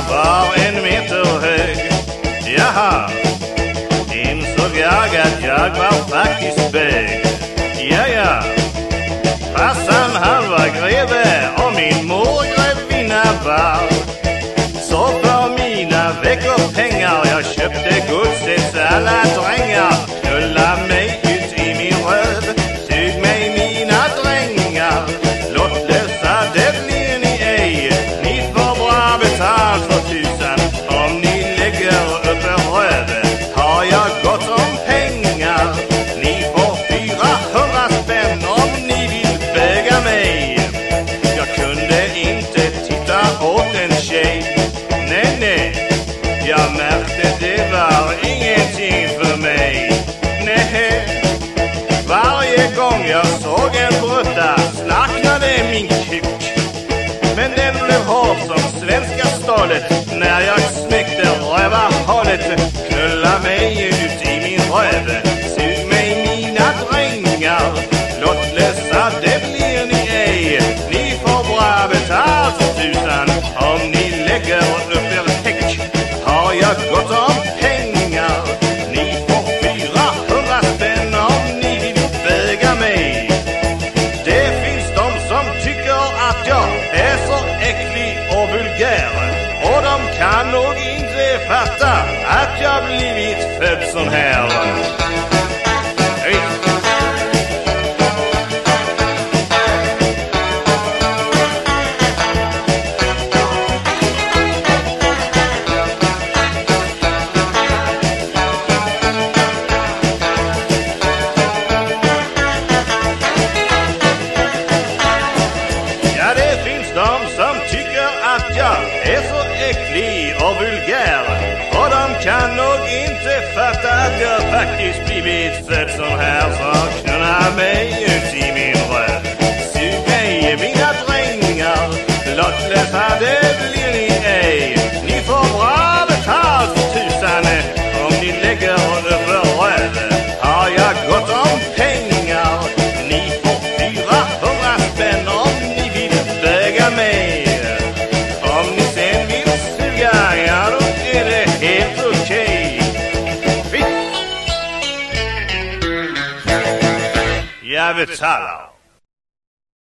var en meter hög. Jaha, insåg jag att jag var faktiskt bög. Ja, ja, farsan han var greve och min mor grevinna var. Så för mina veckor tjej. Nej, nej Jag märkte det var ingenting för mig. Nej Varje gång jag såg en brutta slacknade min kuk. Men den blev hård som svenska stålet. När jag smekte rövarhålet Knulla mig ut i min röv. Fatta att jag blivit född sån här. Tycker jag är så äcklig och vulgär. Och de kan nog inte fatta att jag faktiskt blivit född som här. Så knulla mig ut Ilha Bezala.